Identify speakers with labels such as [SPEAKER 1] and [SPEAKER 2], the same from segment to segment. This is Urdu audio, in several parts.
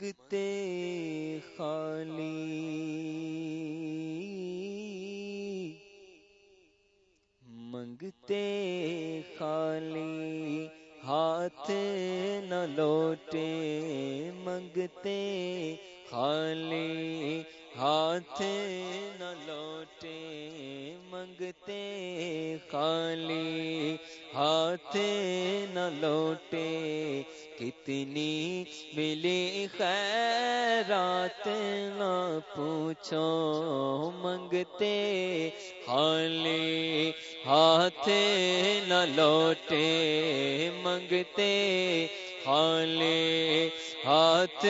[SPEAKER 1] منگتے خالی۔ منگتے خالی۔ ہاتھ نہ لوٹے منگتے خالی۔ ہاتھ نہ لوٹے، منگتے خالی۔ ہاتھ نہ لوٹے، کتنی ملی خیرات نہ پوچھو، منگتے خالی۔ ہاتھ نہ لوٹے، منگتے خالی۔ ہاتھ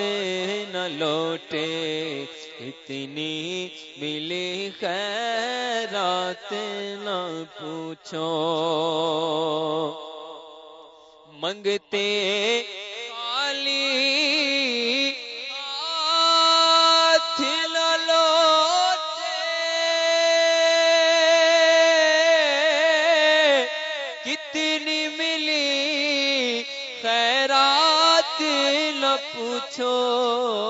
[SPEAKER 1] نہ لوٹے اتنی ملی خیرات نہ پوچھو۔ منگتے کتنی ملی خیرات نہ پوچھو۔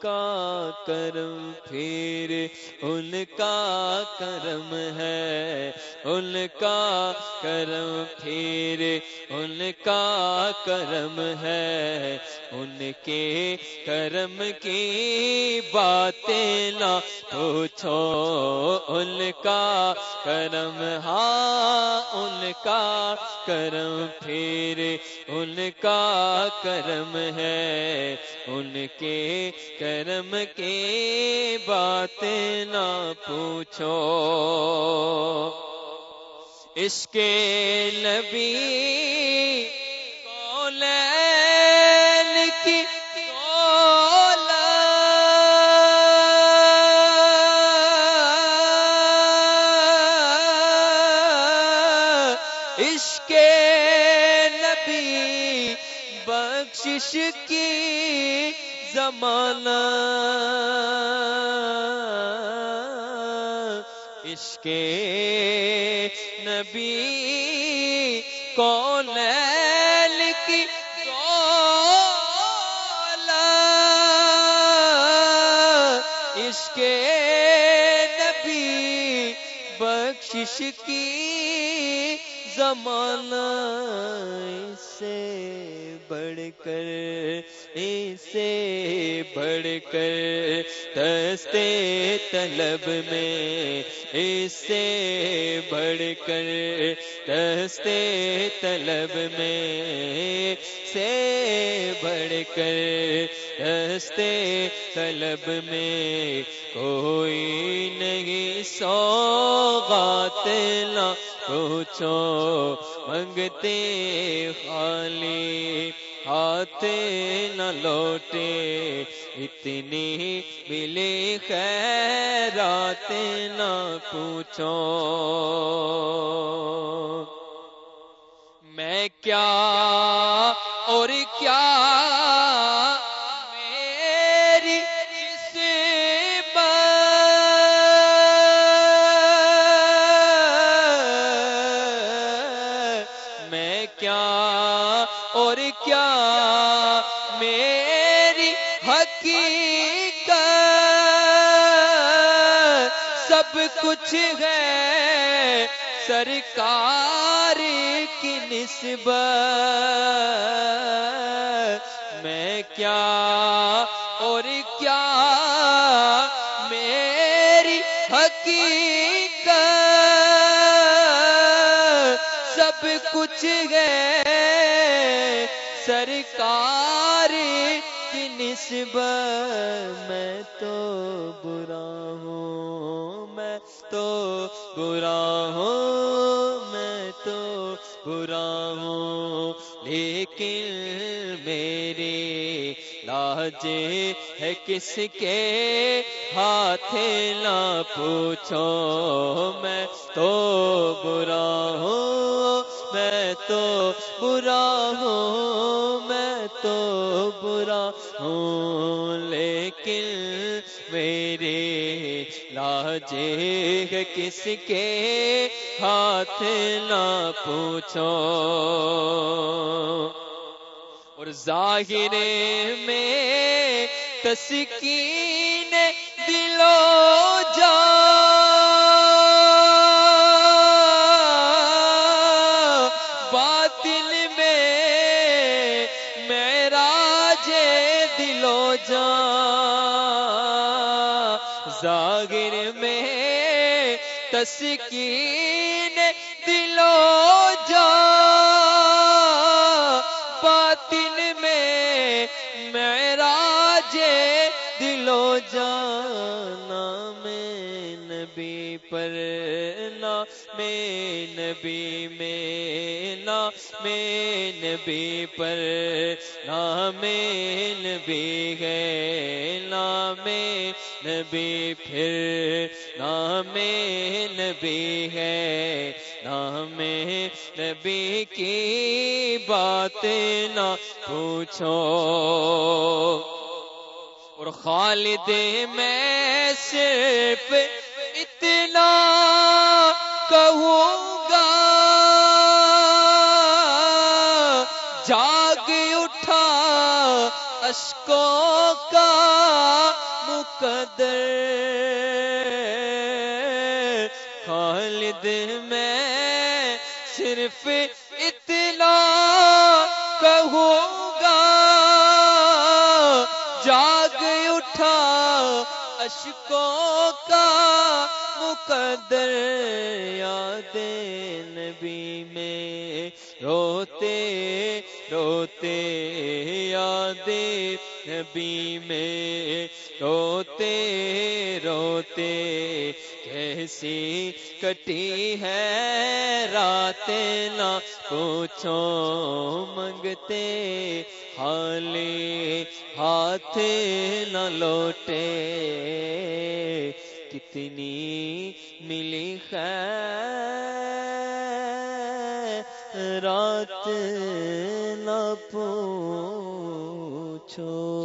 [SPEAKER 1] کا کرم پھر ان کا کرم ہے، ان کا کرم پھر ان کا کرم ہے۔ ان کے کرم کی باتیں نہ پوچھو، ان کا کرم ہاں ان کا کرم، پھر ان کا کرم ہے۔ ان کے کرم کی باتیں نہ پوچھو۔ اس کے نبی کی کی زمانہ عشق نبی کون کی عشق نبی بخشش کی زمانہ سے بڑھ کر اسے بڑھ کر دستے طلب میں، اسے بڑھ کر دستے طلب میں سے بڑھ کر دستے طلب میں، کوئی نہیں سو نہ پوچھو۔ منگتے خالی ہاتھ نہ لوٹے اتنی ملے خیرات نہ پوچھو۔ میں کیا اور کیا اور کیا میری حقیقت سب کچھ ہے سرکار کی نسبت میں کیا اور کیا میری حقیقت سب کچھ ہے کی نسب میں تو برا ہوں، میں تو برا ہوں، میں تو برا ہوں، لیکن میری لاج ہے کس کے ہاتھ نہ پوچھو، میں تو برا ہوں، میں تو برا ہوں، میں تو برا ہوں، لیکن میرے لاجے کس کے ہاتھ نہ پوچھو۔ اور ظاہر میں تسکین دلو جا۔ باطل میں میرا جے دلو جا۔ ظاہر میں تسکین دلو جا۔ باطن میں میرا جے دلو جانا میں نبی پر نا میں نبی میں میں نبی پر نام نبی ہے، نام نبی پھر نام نبی ہے۔ نام نبی کی بات نہ پوچھو۔ اور خالد میں صرف اتنا کہوں۔ جاگ اٹھا اشکوں کا مقدر۔ خالد میں صرف اتنا کہوں گا۔ جاگ اٹھا اشکوں کا مقدر۔ یاد نبی میں روتے روتے یاد نبی میں روتے روتے، کیسی کٹی ہے رات نہ پوچھو منگتے حالی ہاتھ نہ لوٹے۔ کتنی ملی خیر رات چھو